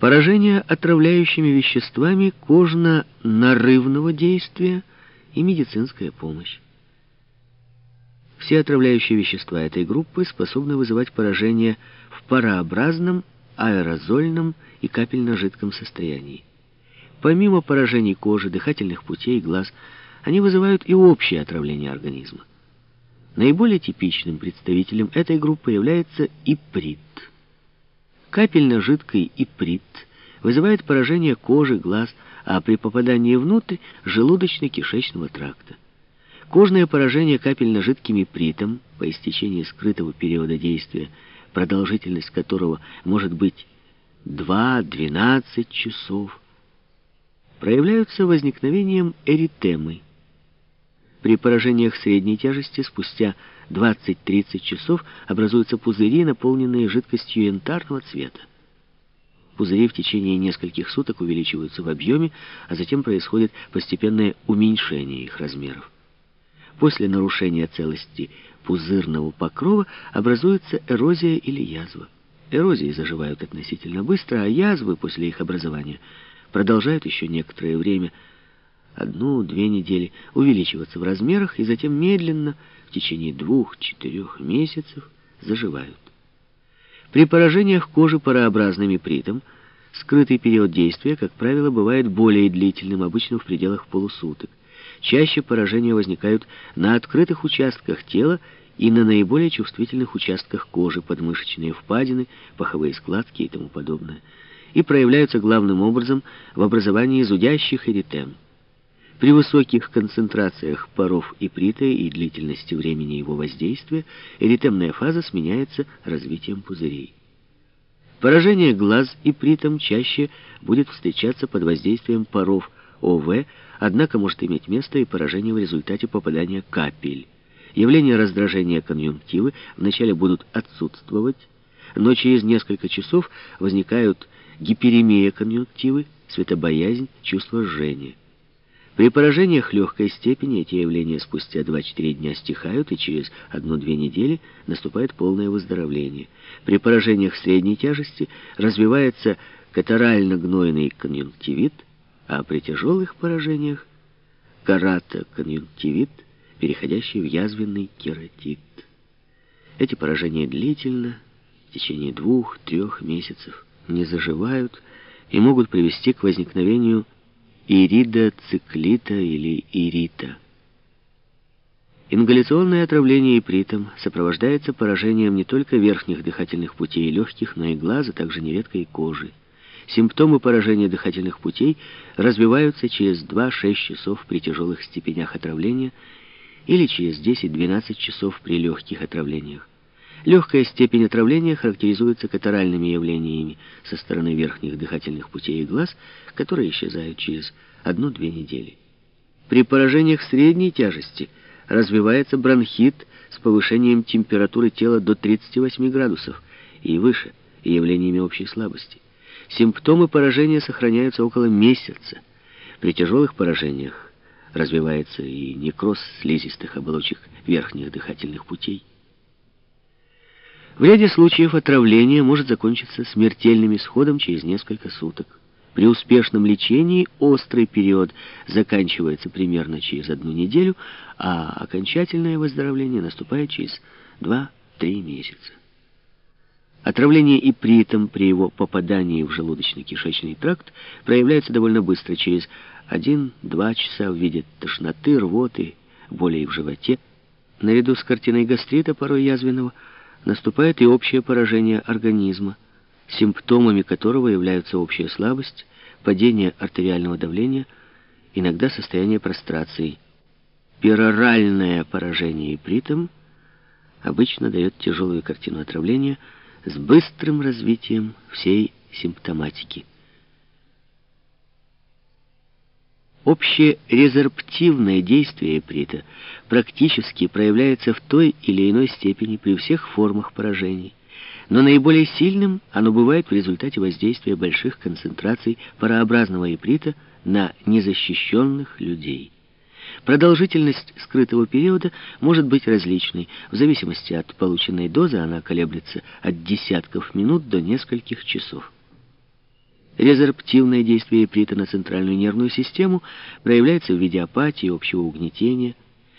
Поражение отравляющими веществами кожно-нарывного действия и медицинская помощь. Все отравляющие вещества этой группы способны вызывать поражение в парообразном, аэрозольном и капельно-жидком состоянии. Помимо поражений кожи, дыхательных путей, глаз, они вызывают и общее отравление организма. Наиболее типичным представителем этой группы является иприт. Капельно-жидкий иприт вызывает поражение кожи, глаз, а при попадании внутрь – желудочно-кишечного тракта. Кожное поражение капельно-жидким ипритом по истечении скрытого периода действия, продолжительность которого может быть 2-12 часов, проявляются возникновением эритемы. При поражениях средней тяжести спустя 20-30 часов образуются пузыри, наполненные жидкостью янтарного цвета. Пузыри в течение нескольких суток увеличиваются в объеме, а затем происходит постепенное уменьшение их размеров. После нарушения целости пузырного покрова образуется эрозия или язва. Эрозии заживают относительно быстро, а язвы после их образования продолжают еще некоторое время, одну-две недели, увеличиваться в размерах и затем медленно, в течение двух-четырех месяцев, заживают. При поражениях кожи парообразным ипритом скрытый период действия, как правило, бывает более длительным, обычно в пределах полусуток. Чаще поражения возникают на открытых участках тела и на наиболее чувствительных участках кожи, подмышечные впадины, паховые складки и тому подобное, и проявляются главным образом в образовании зудящих эритем. При высоких концентрациях паров иприта и длительности времени его воздействия эритемная фаза сменяется развитием пузырей. Поражение глаз ипритом чаще будет встречаться под воздействием паров ОВ, однако может иметь место и поражение в результате попадания капель. Явления раздражения конъюнктивы вначале будут отсутствовать, но через несколько часов возникают гиперемия конъюнктивы, светобоязнь, чувство жжения. При поражениях легкой степени эти явления спустя 2-4 дня стихают, и через 1-2 недели наступает полное выздоровление. При поражениях средней тяжести развивается катарально-гнойный конъюнктивит, а при тяжелых поражениях карата-конъюнктивит, переходящий в язвенный кератит. Эти поражения длительно, в течение двух-трех месяцев, не заживают и могут привести к возникновению ирида, циклита или ирита. Ингаляционное отравление ипритом сопровождается поражением не только верхних дыхательных путей и легких, но и глаза, также нередко и кожи. Симптомы поражения дыхательных путей развиваются через 2-6 часов при тяжелых степенях отравления или через 10-12 часов при легких отравлениях. Легкая степень отравления характеризуется катаральными явлениями со стороны верхних дыхательных путей и глаз, которые исчезают через одну-две недели. При поражениях средней тяжести развивается бронхит с повышением температуры тела до 38 градусов и выше, и явлениями общей слабости. Симптомы поражения сохраняются около месяца. При тяжелых поражениях развивается и некроз слизистых оболочек верхних дыхательных путей. В ряде случаев отравление может закончиться смертельным исходом через несколько суток. При успешном лечении острый период заканчивается примерно через одну неделю, а окончательное выздоровление наступает через 2-3 месяца. Отравление ипритом при его попадании в желудочно-кишечный тракт проявляется довольно быстро, через 1-2 часа в виде тошноты, рвоты, болей в животе. Наряду с картиной гастрита, порой язвенного, наступает и общее поражение организма, симптомами которого являются общая слабость, падение артериального давления, иногда состояние прострации. Пероральное поражение ипритом обычно дает тяжелую картину отравления с быстрым развитием всей симптоматики. Общее резорптивное действие иприта практически проявляется в той или иной степени при всех формах поражений, но наиболее сильным оно бывает в результате воздействия больших концентраций парообразного иприта на незащищенных людей. Продолжительность скрытого периода может быть различной. В зависимости от полученной дозы она колеблется от десятков минут до нескольких часов. Резорптивное действие иприта на центральную нервную систему проявляется в виде апатии, общего угнетения,